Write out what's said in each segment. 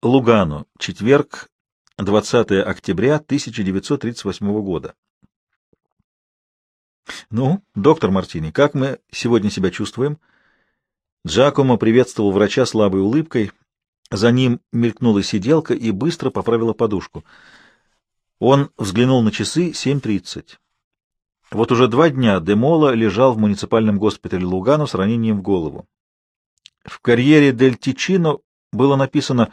Лугану. Четверг, 20 октября 1938 года. Ну, доктор Мартини, как мы сегодня себя чувствуем? Джакомо приветствовал врача слабой улыбкой. За ним мелькнула сиделка и быстро поправила подушку. Он взглянул на часы 7.30. Вот уже два дня Демола лежал в муниципальном госпитале Лугану с ранением в голову. В карьере Дель Тичино было написано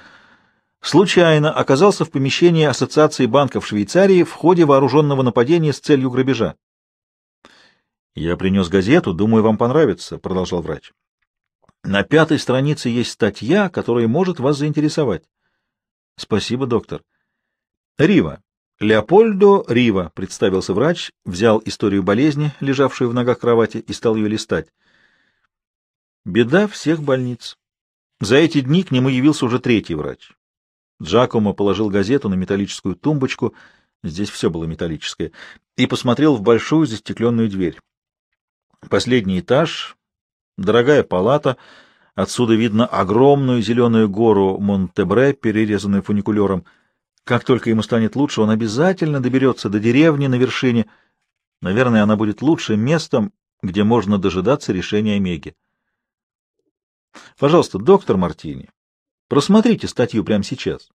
«Случайно оказался в помещении Ассоциации банков Швейцарии в ходе вооруженного нападения с целью грабежа». «Я принес газету, думаю, вам понравится», — продолжал врач. На пятой странице есть статья, которая может вас заинтересовать. Спасибо, доктор. Рива. Леопольдо Рива, представился врач, взял историю болезни, лежавшую в ногах кровати, и стал ее листать. Беда всех больниц. За эти дни к нему явился уже третий врач. Джакомо положил газету на металлическую тумбочку, здесь все было металлическое, и посмотрел в большую застекленную дверь. Последний этаж, Дорогая палата, отсюда видно огромную зеленую гору Монтебре, перерезанную фуникулером. Как только ему станет лучше, он обязательно доберется до деревни на вершине. Наверное, она будет лучшим местом, где можно дожидаться решения Омеги. Пожалуйста, доктор Мартини, просмотрите статью прямо сейчас.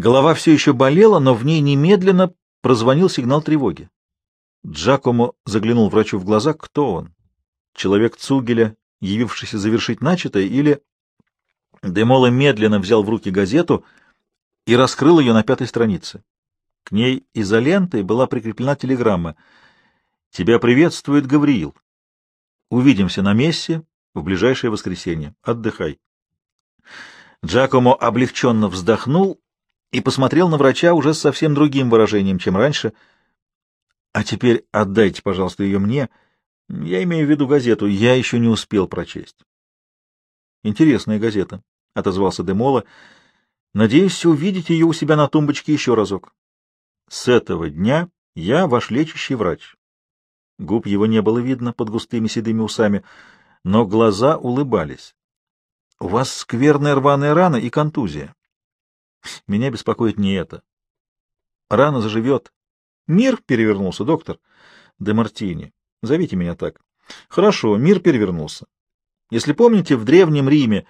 Голова все еще болела, но в ней немедленно прозвонил сигнал тревоги. Джакомо заглянул врачу в глаза. Кто он? человек Цугеля, явившийся завершить начатое, или... Демола медленно взял в руки газету и раскрыл ее на пятой странице. К ней изолентой была прикреплена телеграмма. «Тебя приветствует Гавриил. Увидимся на мессе в ближайшее воскресенье. Отдыхай». Джакомо облегченно вздохнул и посмотрел на врача уже с совсем другим выражением, чем раньше. «А теперь отдайте, пожалуйста, ее мне». Я имею в виду газету. Я еще не успел прочесть. Интересная газета, — отозвался Демола. Надеюсь увидеть ее у себя на тумбочке еще разок. С этого дня я ваш лечащий врач. Губ его не было видно под густыми седыми усами, но глаза улыбались. У вас скверная рваная рана и контузия. Меня беспокоит не это. Рана заживет. Мир перевернулся, доктор. Де Мартини. Зовите меня так. Хорошо, мир перевернулся. Если помните, в Древнем Риме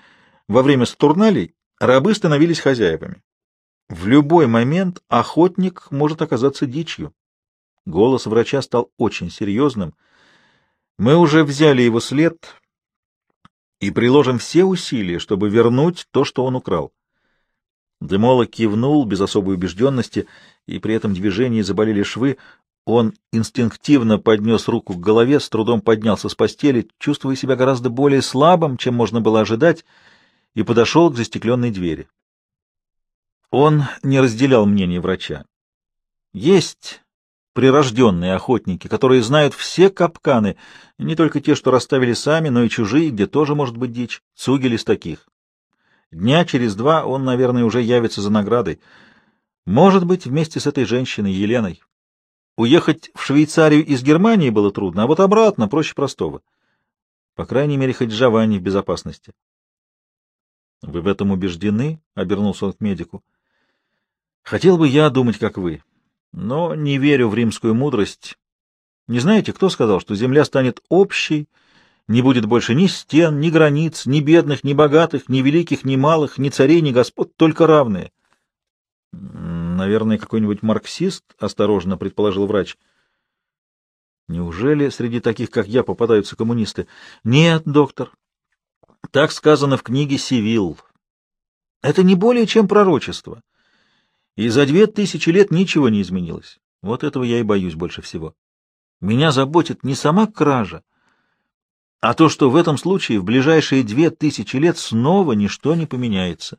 во время Сатурналей рабы становились хозяевами. В любой момент охотник может оказаться дичью. Голос врача стал очень серьезным. Мы уже взяли его след и приложим все усилия, чтобы вернуть то, что он украл. Демола кивнул без особой убежденности, и при этом движении заболели швы. Он инстинктивно поднес руку к голове, с трудом поднялся с постели, чувствуя себя гораздо более слабым, чем можно было ожидать, и подошел к застекленной двери. Он не разделял мнение врача. Есть прирожденные охотники, которые знают все капканы, не только те, что расставили сами, но и чужие, где тоже может быть дичь. Цугель из таких. Дня через два он, наверное, уже явится за наградой. Может быть, вместе с этой женщиной, Еленой. Уехать в Швейцарию из Германии было трудно, а вот обратно проще простого. По крайней мере, хоть Джованни в безопасности. — Вы в этом убеждены? — обернулся он к медику. — Хотел бы я думать, как вы, но не верю в римскую мудрость. Не знаете, кто сказал, что земля станет общей, не будет больше ни стен, ни границ, ни бедных, ни богатых, ни великих, ни малых, ни царей, ни господ, только равные? Наверное, какой-нибудь марксист, осторожно предположил врач. Неужели среди таких, как я, попадаются коммунисты? Нет, доктор. Так сказано в книге Сивил. Это не более чем пророчество. И за две тысячи лет ничего не изменилось. Вот этого я и боюсь больше всего. Меня заботит не сама кража, а то, что в этом случае в ближайшие две тысячи лет снова ничто не поменяется.